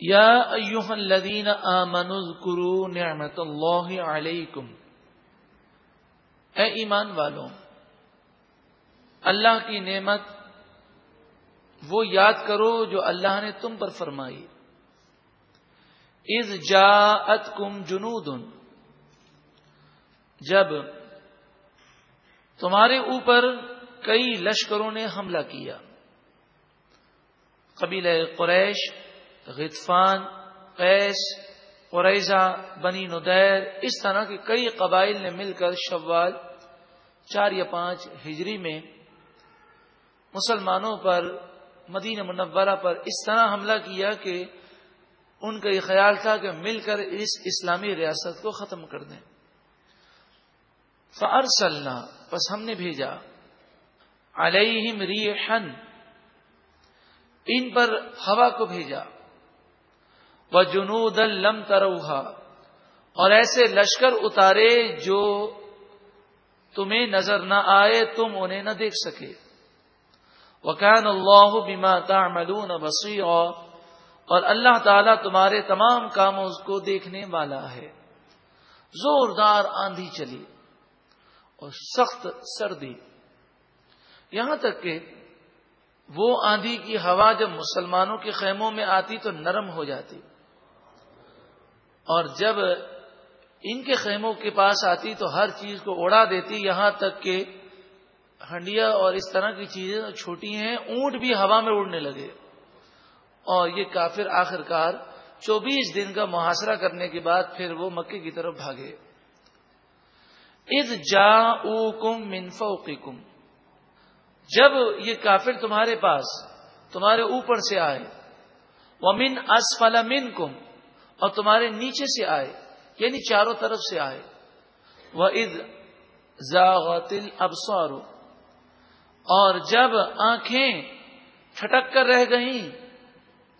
یا ایوہ الذین آمنوا اذکروا نعمت اللہ علیکم۔ اے ایمان والوں، اللہ کی نعمت وہ یاد کرو جو اللہ نے تم پر فرمائی۔ از جاءت کم جنود، جب تمہارے اوپر کئی لشکروں نے حملہ کیا۔ قبیل قریش غطفان، قیس قریضہ بنی ندیر، اس طرح کے کئی قبائل نے مل کر شوال چار یا پانچ ہجری میں مسلمانوں پر، مدینہ منورہ پر اس طرح حملہ کیا کہ ان کا یہ خیال تھا کہ مل کر اس اسلامی ریاست کو ختم کر دیں۔ فارسلنا بس ہم نے بھیجا۔ علیہم ریحن ان پر ہوا کو بھیجا۔ وہ جنود لم تروہا۔ اور ایسے لشکر اتارے جو تمہیں نظر نہ آئے، تم انہیں نہ دیکھ سکے۔ وکان اللہ بیما تعملون بسی اور اللہ تعالیٰ تمہارے تمام کاموں کو دیکھنے والا ہے۔ زوردار آندھی چلی اور سخت سردی۔ یہاں تک کہ وہ آندھی کی ہوا جب مسلمانوں کے خیموں میں آتی تو نرم ہو جاتی۔ اور جب ان کے خیموں کے پاس آتی تو ہر چیز کو اڑا دیتی، یہاں تک کہ ہنڈیا اور اس طرح کی چیزیں چھوٹی ہیں، اونٹ بھی ہوا میں اڑنے لگے۔ اور یہ کافر آخر کار چوبیس دن کا محاصرہ کرنے کے بعد پھر وہ مکے کی طرف بھاگے۔ اد جا کم منفو جب یہ کافر تمہارے پاس، تمہارے اوپر سے آئے وہ من اسفل من کم اور تمہارے نیچے سے آئے یعنی چاروں طرف سے آئے۔ وہ عید ذاغل ابسارو اور جب آنکھیں چھٹک کر رہ گئیں،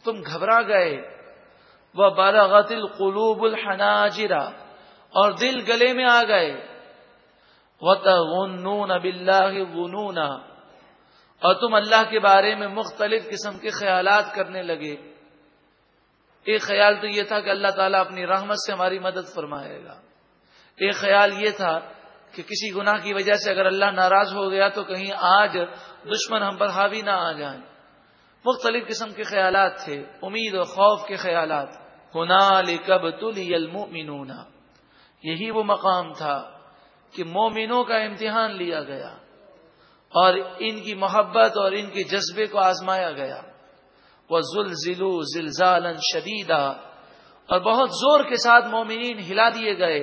تم گھبرا گئے۔ وہ بالاغت القلوب الحناجرا اور دل گلے میں آ گئے۔ وہ اب اللہ اور تم اللہ کے بارے میں مختلف قسم کے خیالات کرنے لگے۔ ایک خیال تو یہ تھا کہ اللہ تعالیٰ اپنی رحمت سے ہماری مدد فرمائے گا۔ ایک خیال یہ تھا کہ کسی گناہ کی وجہ سے اگر اللہ ناراض ہو گیا تو کہیں آج دشمن ہم پر حاوی نہ آ جائیں۔ مختلف قسم کے خیالات تھے، امید و خوف کے خیالات۔ ہونا کب تلی المومنون یہی وہ مقام تھا کہ مومنوں کا امتحان لیا گیا اور ان کی محبت اور ان کے جذبے کو آزمایا گیا۔ وہ زلزلو زلزال شدیدہ اور بہت زور کے ساتھ مومنین ہلا دیے گئے۔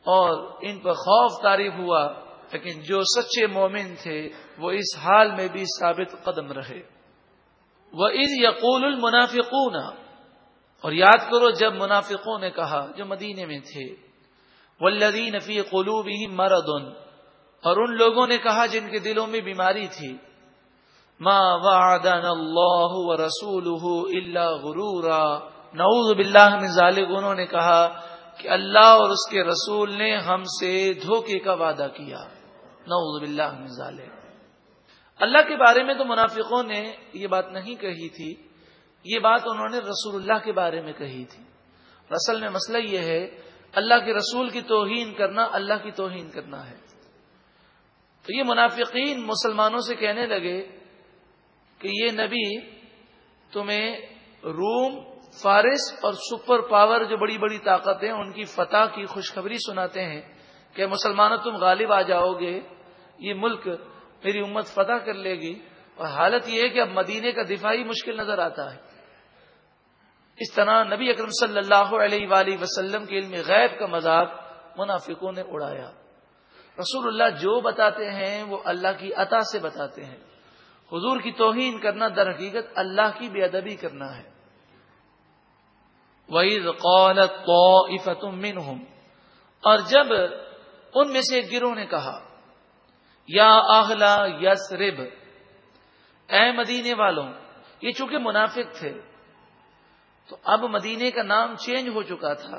اور ان پر خوف تعریف ہوا، لیکن جو سچے مومن تھے، وہ اس حال میں بھی ثابت قدم رہے۔ وہ عید یقول المنافقون۔ اور یاد کرو جب منافقوں نے کہا، جو مدینے میں تھے۔ ولدین فی قلوب ہی اور ان لوگوں نے کہا جن کے دلوں میں بیماری تھی۔ ما وعدنا اللہ و رسول اللہ غرورا۔ نعوذ باللہ من ذالک انہوں نے کہا کہ اللہ اور اس کے رسول نے ہم سے دھوکے کا وعدہ کیا۔ نعوذ باللہ من ذالک اللہ کے بارے میں تو منافقوں نے یہ بات نہیں کہی تھی۔ یہ بات انہوں نے رسول اللہ کے بارے میں کہی تھی۔ اصل میں مسئلہ یہ ہے، اللہ کے رسول کی توہین کرنا اللہ کی توہین کرنا ہے۔ تو یہ منافقین مسلمانوں سے کہنے لگے کہ یہ نبی تمہیں روم، فارس اور سپر پاور جو بڑی بڑی طاقتیں ان کی فتح کی خوشخبری سناتے ہیں کہ مسلمانوں تم غالب آ جاؤ گے، یہ ملک میری امت فتح کر لے گی۔ اور حالت یہ ہے کہ اب مدینے کا دفاعی مشکل نظر آتا ہے۔ اس طرح نبی اکرم صلی اللہ علیہ وآلہ وسلم کے علم غیب کا مذاق منافقوں نے اڑایا۔ رسول اللہ جو بتاتے ہیں وہ اللہ کی عطا سے بتاتے ہیں۔ حضور کی توہین کرنا در حقیقت اللہ کی بے ادبی کرنا ہے۔ وَإِذْ قَالَتْ طَائِفَةٌ مِّنْهُمْ، اور جب ان میں سے ایک گروہ نے کہا، یا آہلا یس اے مدینے والوں، یہ چونکہ منافق تھے، تو اب مدینے کا نام چینج ہو چکا تھا،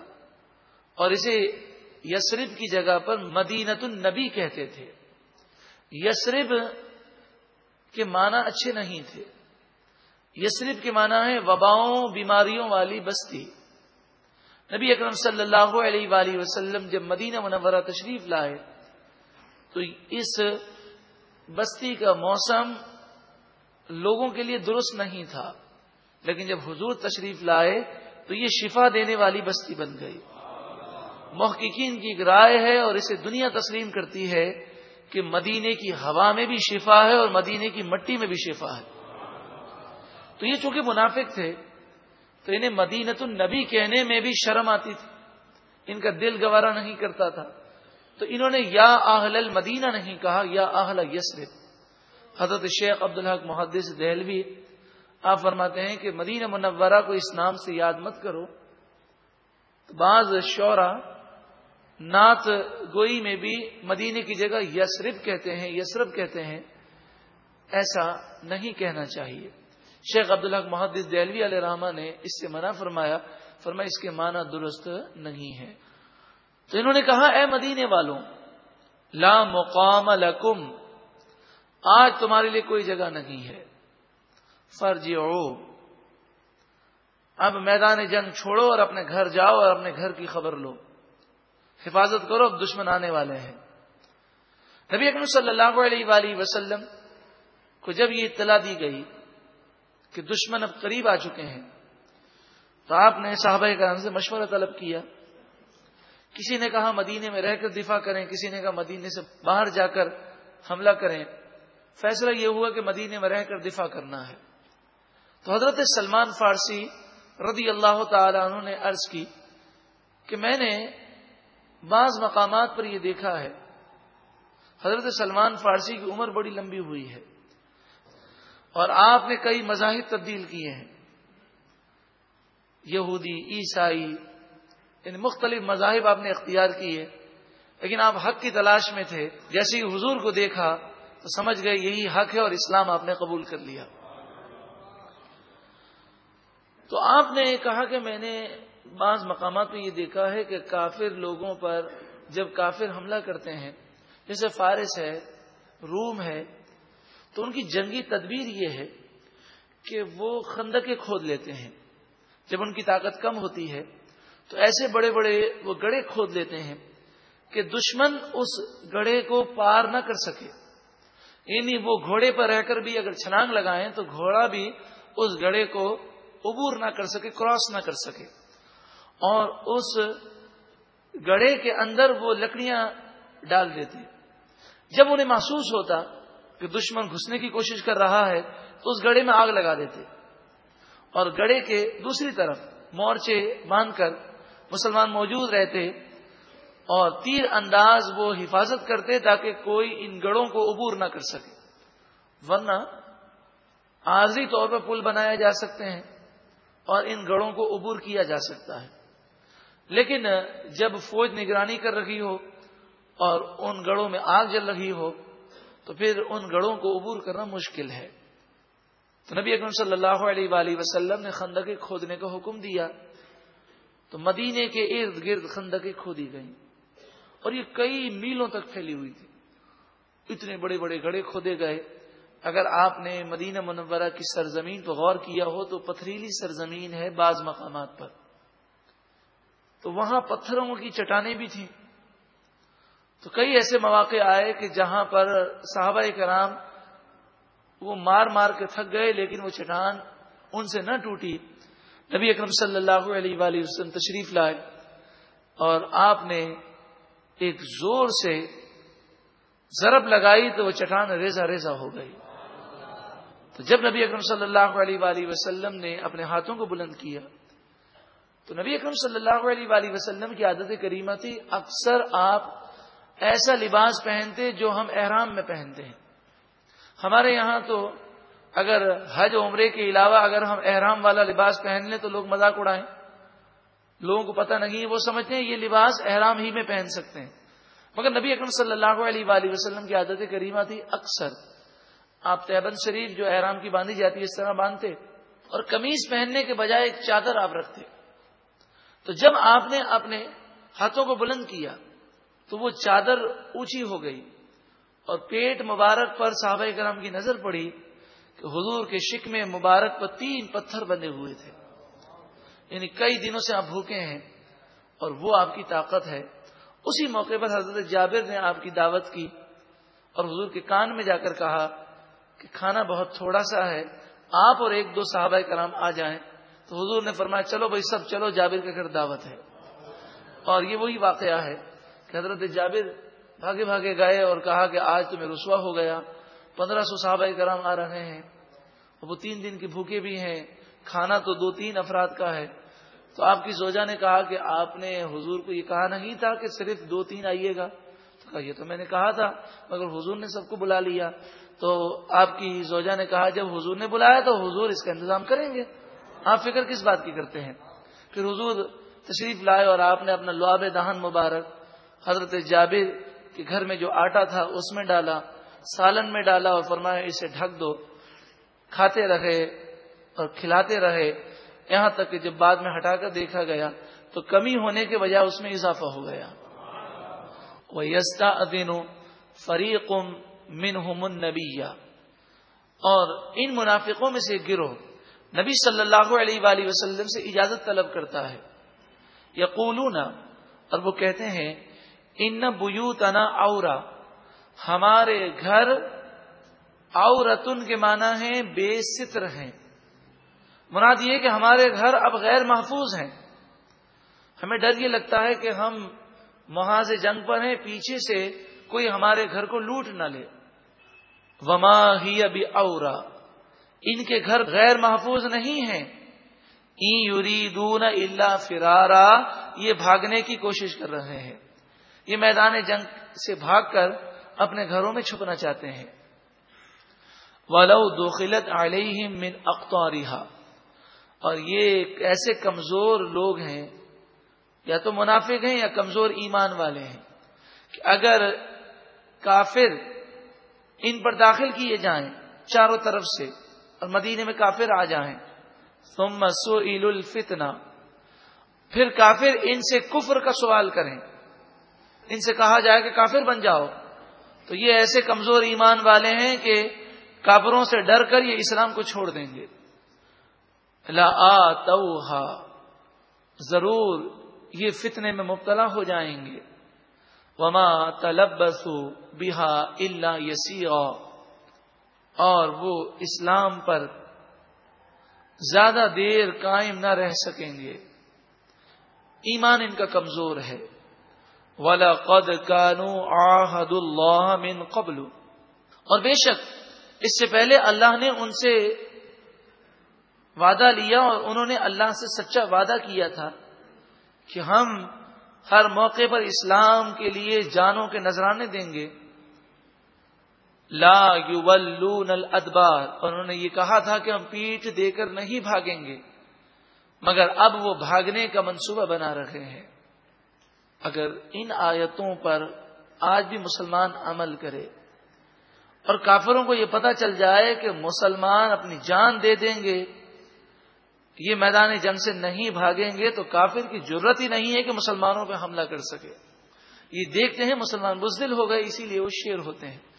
اور اسے یسرب کی جگہ پر مدینت النبی کہتے تھے۔ یسرب کے معنی اچھے نہیں تھے۔ یسرف کے معنی ہے وباؤں بیماریوں والی بستی۔ نبی اکرم صلی اللہ علیہ وآلہ وسلم جب مدینہ منورہ تشریف لائے، تو اس بستی کا موسم لوگوں کے لیے درست نہیں تھا۔ لیکن جب حضور تشریف لائے، تو یہ شفا دینے والی بستی بن گئی۔ محققین کی ایک رائے ہے اور اسے دنیا تسلیم کرتی ہے۔ کہ مدینے کی ہوا میں بھی شفا ہے اور مدینے کی مٹی میں بھی شفا ہے۔ تو یہ چونکہ منافق تھے، تو انہیں مدینت النبی کہنے میں بھی شرم آتی تھی۔ ان کا دل گوارا نہیں کرتا تھا۔ تو انہوں نے یا آہل المدینہ نہیں کہا، یا آہل یسرف حضرت شیخ عبدالحق محدث دہلوی آپ فرماتے ہیں کہ مدینہ منورہ کو اس نام سے یاد مت کرو۔ بعض شعرا نعت گوئی میں بھی مدینے کی جگہ یسرف کہتے ہیں یسرف کہتے ہیں، ایسا نہیں کہنا چاہیے۔ شیخ عبدالحق محدث دہلوی علیہ رحمٰ نے اس سے منع فرمایا فرمایا اس کے معنی درست نہیں ہے تو انہوں نے کہا، اے مدینے والوں، لا مقام لکم، آج تمہارے لیے کوئی جگہ نہیں ہے۔ فرض اب میدان جنگ چھوڑو اور اپنے گھر جاؤ اور اپنے گھر کی خبر لو۔ حفاظت کرو، اب دشمن آنے والے ہیں۔ نبی اکرم صلی اللہ علیہ وآلہ وسلم کو جب یہ اطلاع دی گئی کہ دشمن اب قریب آ چکے ہیں، تو آپ نے صحابہ کرام سے مشورہ طلب کیا۔ کسی نے کہا، مدینے میں رہ کر دفاع کریں، کسی نے کہا، مدینے سے باہر جا کر حملہ کریں۔ فیصلہ یہ ہوا کہ مدینے میں رہ کر دفاع کرنا ہے۔ تو حضرت سلمان فارسی رضی اللہ تعالی عنہ نے عرض کی کہ میں نے بعض مقامات پر یہ دیکھا ہے۔ حضرت سلمان فارسی کی عمر بڑی لمبی ہوئی ہے اور آپ نے کئی مذاہب تبدیل کیے ہیں۔ یہودی، عیسائی یعنی مختلف مذاہب آپ نے اختیار کیے، لیکن آپ حق کی تلاش میں تھے۔ جیسے ہی حضور کو دیکھا تو سمجھ گئے یہی حق ہے اور اسلام آپ نے قبول کر لیا۔ تو آپ نے کہا کہ میں نے بعض مقامات پہ یہ دیکھا ہے کہ کافر لوگوں پر جب کافر حملہ کرتے ہیں، جیسے فارس ہے، روم ہے، تو ان کی جنگی تدبیر یہ ہے کہ وہ خندقیں کھود لیتے ہیں۔ جب ان کی طاقت کم ہوتی ہے، تو ایسے بڑے بڑے وہ گڑے کھود لیتے ہیں کہ دشمن اس گڑھے کو پار نہ کر سکے۔ یعنی وہ گھوڑے پر رہ کر بھی اگر چھلانگ لگائیں، تو گھوڑا بھی اس گڑے کو عبور نہ کر سکے، کراس نہ کر سکے۔ اور اس گڑے کے اندر وہ لکڑیاں ڈال دیتے جب انہیں محسوس ہوتا کہ دشمن گھسنے کی کوشش کر رہا ہے، تو اس گڑے میں آگ لگا دیتے۔ اور گڑے کے دوسری طرف مورچے باندھ کر مسلمان موجود رہتے اور تیر انداز وہ حفاظت کرتے تاکہ کوئی ان گڑوں کو عبور نہ کر سکے۔ ورنہ عارضی طور پر پل بنایا جا سکتے ہیں اور ان گڑوں کو عبور کیا جا سکتا ہے۔ لیکن جب فوج نگرانی کر رہی ہو اور ان گڑوں میں آگ جل رہی ہو، تو پھر ان گڑوں کو عبور کرنا مشکل ہے۔ تو نبی اکرم صلی اللہ علیہ وآلہ وسلم نے خندقیں کھودنے کا حکم دیا۔ تو مدینے کے ارد گرد خندقیں کھودی گئیں۔ اور یہ کئی میلوں تک پھیلی ہوئی تھی۔ اتنے بڑے بڑے گڑے کھودے گئے۔ اگر آپ نے مدینہ منورہ کی سرزمین پر غور کیا ہو تو پتھریلی سرزمین ہے بعض مقامات پر۔ تو وہاں پتھروں کی چٹانیں بھی تھیں۔ تو کئی ایسے مواقع آئے کہ جہاں پر صحابہ کرام وہ مار مار کے تھک گئے، لیکن وہ چٹان ان سے نہ ٹوٹی۔ نبی اکرم صلی اللہ علیہ وآلہ وسلم تشریف لائے اور آپ نے ایک زور سے ضرب لگائی تو وہ چٹان ریزا ریزا ہو گئی۔ تو جب نبی اکرم صلی اللہ علیہ وآلہ وسلم نے اپنے ہاتھوں کو بلند کیا تو نبی اکرم صلی اللہ علیہ وآلہ وسلم کی عادت کریمہ تھی، اکثر آپ ایسا لباس پہنتے جو ہم احرام میں پہنتے ہیں۔ ہمارے یہاں تو اگر حج عمرے کے علاوہ اگر ہم احرام والا لباس پہن لیں تو لوگ مذاق اڑائیں۔ لوگوں کو پتہ نہیں، وہ سمجھتے ہیں یہ لباس احرام ہی میں پہن سکتے ہیں۔ مگر نبی اکرم صلی اللہ علیہ وآلہ وسلم کی عادت کریمہ تھی، اکثر آپ تیبن شریف جو احرام کی باندھی جاتی ہے، اس طرح باندھتے۔ اور کمیز پہننے کے بجائے ایک چادر آپ رکھتے۔ تو جب آپ نے اپنے ہاتھوں کو بلند کیا تو وہ چادر اونچی ہو گئی اور پیٹ مبارک پر صحابہ کرام کی نظر پڑی کہ حضور کے شک میں مبارک پر تین پتھر بندے ہوئے تھے۔ یعنی کئی دنوں سے آپ بھوکے ہیں اور وہ آپ کی طاقت ہے۔ اسی موقع پر حضرت جابر نے آپ کی دعوت کی اور حضور کے کان میں جا کر کہا کہ کھانا بہت تھوڑا سا ہے، آپ اور ایک دو صحابہ کرام آ جائیں۔ تو حضور نے فرمایا، چلو بھائی، سب چلو، جابر کے گھر دعوت ہے۔ اور یہ وہی واقعہ ہے کہ حضرت جابر بھاگے بھاگے گئے اور کہا کہ آج تمہیں رسوا ہو گیا۔ پندرہ سو صحابہ کرام آ رہے ہیں۔ وہ تین دن کی بھوکے بھی ہیں۔ کھانا تو دو تین افراد کا ہے۔ تو آپ کی زوجا نے کہا کہ آپ نے حضور کو یہ کہا نہیں تھا کہ صرف دو تین آئیے گا۔ تو کہا، یہ تو میں نے کہا تھا، مگر حضور نے سب کو بلا لیا۔ تو آپ کی زوجا نے کہا، جب حضور نے بلایا تو حضور اس کا انتظام کریں گے۔ آپ فکر کس بات کی کرتے ہیں؟ پھر حضور تشریف لائے اور آپ نے اپنا لعاب دہن مبارک حضرت جابر کے گھر میں جو آٹا تھا اس میں ڈالا، سالن میں ڈالا اور فرمایا اسے ڈھک دو، کھاتے رہے اور کھلاتے رہے۔ یہاں تک کہ جب بعد میں ہٹا کر دیکھا گیا تو کمی ہونے کے وجہ اس میں اضافہ ہو گیا۔ وہ یستا ادین فریق من نبی اور ان منافقوں میں سے گروہ نبی صلی اللہ علیہ وآلہ وسلم سے اجازت طلب کرتا ہے۔ یقولون، اور وہ کہتے ہیں، ان بیوتنا اورا ہمارے گھر اورتن کے معنی ہیں بے ستر ہیں۔ مراد یہ کہ ہمارے گھر اب غیر محفوظ ہیں۔ ہمیں ڈر یہ لگتا ہے کہ ہم محاذ جنگ پر ہیں، پیچھے سے کوئی ہمارے گھر کو لوٹ نہ لے۔ وما ہی ابھی اورا ان کے گھر غیر محفوظ نہیں ہیں۔ اللہ فرارا، یہ بھاگنے کی کوشش کر رہے ہیں۔ یہ میدان جنگ سے بھاگ کر اپنے گھروں میں چھپنا چاہتے ہیں۔ ولو دوخلت علیہم من اختوریہ اور یہ ایسے کمزور لوگ ہیں، یا تو منافق ہیں یا کمزور ایمان والے ہیں، کہ اگر کافر ان پر داخل کیے جائیں چاروں طرف سے اور مدینے میں کافر آ جائیں۔ ثم عید الفتنا پھر کافر ان سے کفر کا سوال کریں۔ ان سے کہا جائے کہ کافر بن جاؤ۔ تو یہ ایسے کمزور ایمان والے ہیں کہ کافروں سے ڈر کر یہ اسلام کو چھوڑ دیں گے۔ لا آ ضرور یہ فتنے میں مبتلا ہو جائیں گے۔ وما تلبسو بہا اللہ یسی اور وہ اسلام پر زیادہ دیر قائم نہ رہ سکیں گے۔ ایمان ان کا کمزور ہے۔ ولا قد کانو آحد اللہ من قبل۔ اور بے شک اس سے پہلے اللہ نے ان سے وعدہ لیا اور انہوں نے اللہ سے سچا وعدہ کیا تھا کہ ہم ہر موقع پر اسلام کے لیے جانوں کے نذرانے دیں گے۔ لا یولون الادبار۔ اور انہوں نے یہ کہا تھا کہ ہم پیٹ دے کر نہیں بھاگیں گے، مگر اب وہ بھاگنے کا منصوبہ بنا رہے ہیں۔ اگر ان آیتوں پر آج بھی مسلمان عمل کرے اور کافروں کو یہ پتا چل جائے کہ مسلمان اپنی جان دے دیں گے، یہ میدان جنگ سے نہیں بھاگیں گے، تو کافر کی ضرورت ہی نہیں ہے کہ مسلمانوں پہ حملہ کر سکے۔ یہ دیکھتے ہیں مسلمان بزدل ہو گئے، اسی لیے وہ شیر ہوتے ہیں۔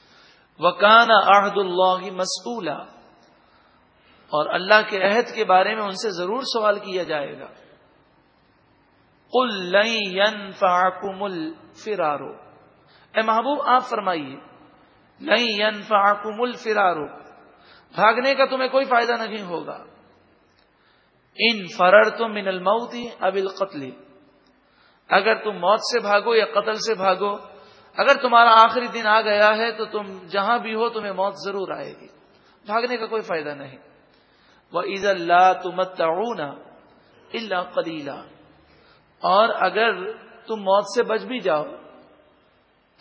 وکان عہد اللہ مسئولہ اور اللہ کے عہد کے بارے میں ان سے ضرور سوال کیا جائے گا۔ فرارو اے محبوب، آپ فرمائیے نہیں فرارو بھاگنے کا تمہیں کوئی فائدہ نہیں ہوگا۔ ان فرر تو من الموتی اب القتل۔ اگر تم موت سے بھاگو یا قتل سے بھاگو اگر تمہارا آخری دن آ گیا ہے تو تم جہاں بھی ہو تمہیں موت ضرور آئے گی۔ بھاگنے کا کوئی فائدہ نہیں۔ وہ عز اللہ تمت اللہ قلیلا اور اگر تم موت سے بچ بھی جاؤ،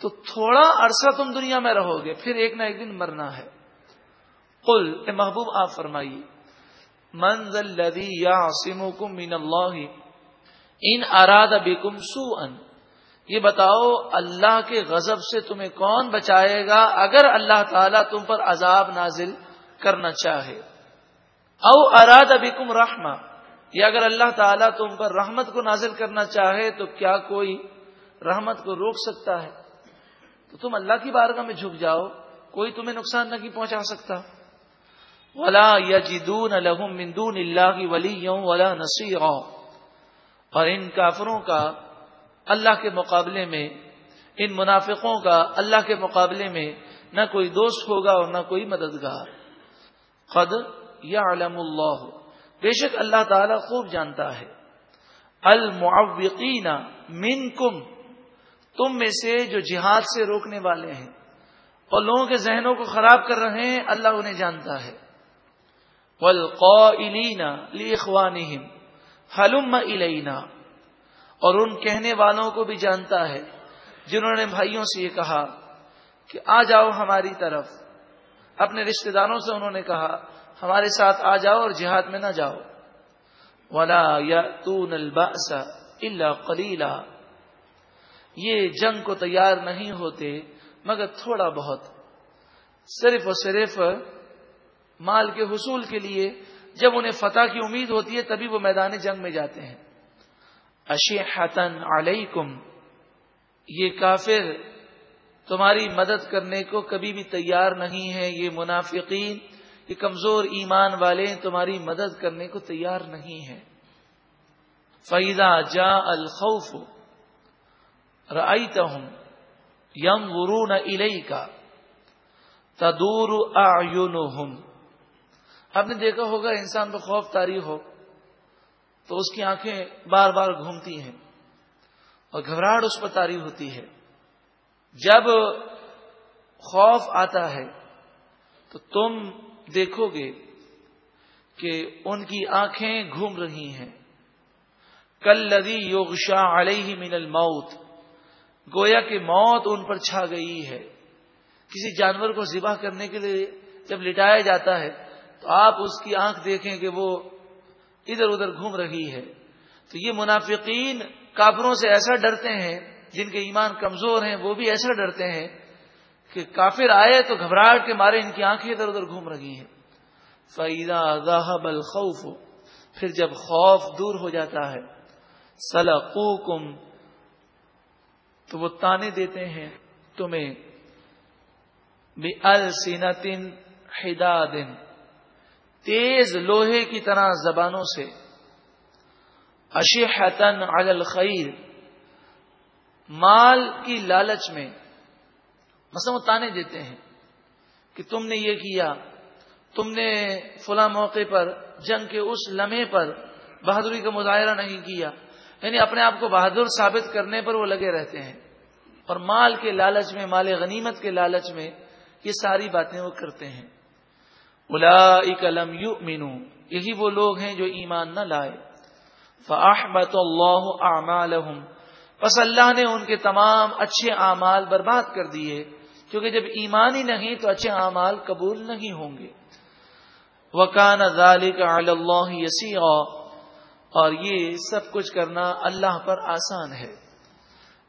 تو تھوڑا عرصہ تم دنیا میں رہو گے، پھر ایک نہ ایک دن مرنا ہے۔ قل، اے محبوب، آپ فرمائیے۔ منزل لدی یا من اللہ ان اراد بکم سو ان یہ بتاؤ اللہ کے غضب سے تمہیں کون بچائے گا اگر اللہ تعالیٰ تم پر عذاب نازل کرنا چاہے؟ او اراد ابکم رحما یا اگر اللہ تعالیٰ تم پر رحمت کو نازل کرنا چاہے تو کیا کوئی رحمت کو روک سکتا ہے؟ تو تم اللہ کی بارگاہ میں جھک جاؤ، کوئی تمہیں نقصان نہیں پہنچا سکتا۔ ولا یجدون لہم من دون اللہ کی ولی ولا نصیر اور ان کافروں کا اللہ کے مقابلے میں، ان منافقوں کا اللہ کے مقابلے میں نہ کوئی دوست ہوگا اور نہ کوئی مددگار۔ قد یعلم اللہ۔ بے شک اللہ تعالی خوب جانتا ہے۔ المعوقین منکم، تم میں سے جو جہاد سے روکنے والے ہیں۔ اور لوگوں کے ذہنوں کو خراب کر رہے ہیں، اللہ انہیں جانتا ہے۔ والقائلین لاخوانہم حلم الینا اور ان کہنے والوں کو بھی جانتا ہے، جنہوں نے بھائیوں سے یہ کہا کہ آ جاؤ ہماری طرف۔ اپنے رشتہ داروں سے انہوں نے کہا، ہمارے ساتھ آ جاؤ اور جہاد میں نہ جاؤ۔ ولا یا الباس اللہ کلیلہ یہ جنگ کو تیار نہیں ہوتے، مگر تھوڑا بہت۔ صرف اور صرف مال کے حصول کے لیے، جب انہیں فتح کی امید ہوتی ہے، تبھی وہ میدان جنگ میں جاتے ہیں۔ اشیحتن علیکم یہ کافر تمہاری مدد کرنے کو کبھی بھی تیار نہیں ہے یہ منافقین، یہ کمزور ایمان والے تمہاری مدد کرنے کو تیار نہیں ہے فیدا جا الخوف رائی تہم یم ورون الئی کا تدور آپ نے دیکھا ہوگا انسان کو خوف تاری ہو تو اس کی آنکھیں بار بار گھومتی ہیں اور گھبراہٹ اس پر تاری ہوتی ہے۔ جب خوف آتا ہے تو تم دیکھو گے کہ ان کی آنکھیں گھوم رہی ہیں۔ کل لدی یوگ شاہ علیہ من الموت، گویا کہ موت ان پر چھا گئی ہے۔ کسی جانور کو ذبح کرنے کے لیے جب لٹایا جاتا ہے تو آپ اس کی آنکھ دیکھیں کہ وہ ادھر ادھر گھوم رہی ہے۔ تو یہ منافقین کافروں سے ایسا ڈرتے ہیں، جن کے ایمان کمزور ہیں، وہ بھی ایسا ڈرتے ہیں کہ کافر آئے تو گھبراہٹ کے مارے ان کی آنکھیں ادھر ادھر گھوم رہی ہیں۔ فعیدہ ذاہب الخوف، پھر جب خوف دور ہو جاتا ہے سلقوکم تو وہ تانے دیتے ہیں تمہیں بے السینتن حدادن تیز لوہے کی طرح زبانوں سے. اشحتن علی الخیر. مال کی لالچ میں. مثلا وہ تانے دیتے ہیں کہ تم نے یہ کیا. تم نے فلاں موقع پر جنگ کے اس لمحے پر بہادری کا مظاہرہ نہیں کیا. یعنی اپنے آپ کو بہادر ثابت کرنے پر وہ لگے رہتے ہیں. اور مال کے لالچ میں، مال غنیمت کے لالچ میں یہ ساری باتیں وہ کرتے ہیں. لم یو مینو یہی وہ لوگ ہیں جو ایمان نہ لائے۔ فاحبت اللہ بس اللہ نے ان کے تمام اچھے اعمال برباد کر دیے۔ کیونکہ جب ایمان ہی نہیں تو اچھے اعمال قبول نہیں ہوں گے۔ وکان ذالک علی اللہ یسی اور یہ سب کچھ کرنا اللہ پر آسان ہے۔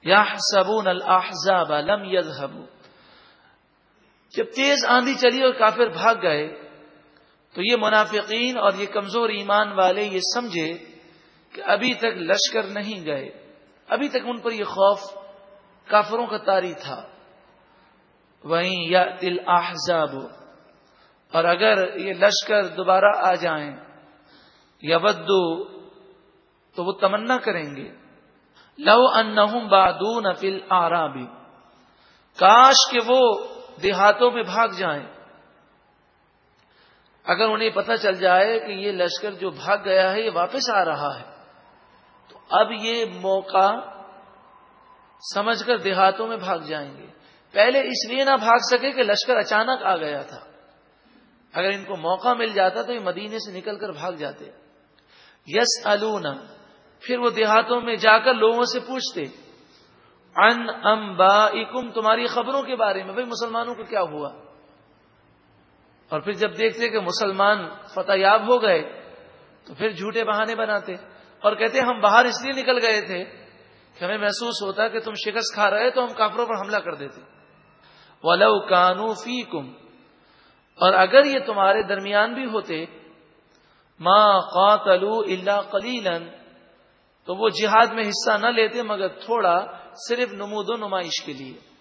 یا سبون الحزاب لم یذهبوا جب تیز آندھی چلی اور کافر بھاگ گئے تو یہ منافقین اور یہ کمزور ایمان والے یہ سمجھے کہ ابھی تک لشکر نہیں گئے۔ ابھی تک ان پر یہ خوف کافروں کا تاری تھا۔ وہیں یا دل احزاب اور اگر یہ لشکر دوبارہ آ جائیں یا بدو تو وہ تمنا کریں گے۔ لو ان بادون فل آرابی کاش کہ وہ دیہاتوں میں بھاگ جائیں۔ اگر انہیں پتہ چل جائے کہ یہ لشکر جو بھاگ گیا ہے، یہ واپس آ رہا ہے، تو اب یہ موقع سمجھ کر دیہاتوں میں بھاگ جائیں گے۔ پہلے اس لیے نہ بھاگ سکے کہ لشکر اچانک آ گیا تھا۔ اگر ان کو موقع مل جاتا تو یہ مدینے سے نکل کر بھاگ جاتے۔ یس النا پھر وہ دیہاتوں میں جا کر لوگوں سے پوچھتے ان ام با تمہاری خبروں کے بارے میں، بھائی مسلمانوں کو کیا ہوا؟ اور پھر جب دیکھتے کہ مسلمان فتح یاب ہو گئے، تو پھر جھوٹے بہانے بناتے۔ اور کہتے ہم باہر اس لیے نکل گئے تھے کہ ہمیں محسوس ہوتا کہ تم شکست کھا رہے تو ہم کافروں پر حملہ کر دیتے۔ ولو کانو فی کم اور اگر یہ تمہارے درمیان بھی ہوتے ماں قاتلو اللہ کلیلن تو وہ جہاد میں حصہ نہ لیتے، مگر تھوڑا صرف نمود و نمائش کے لیے۔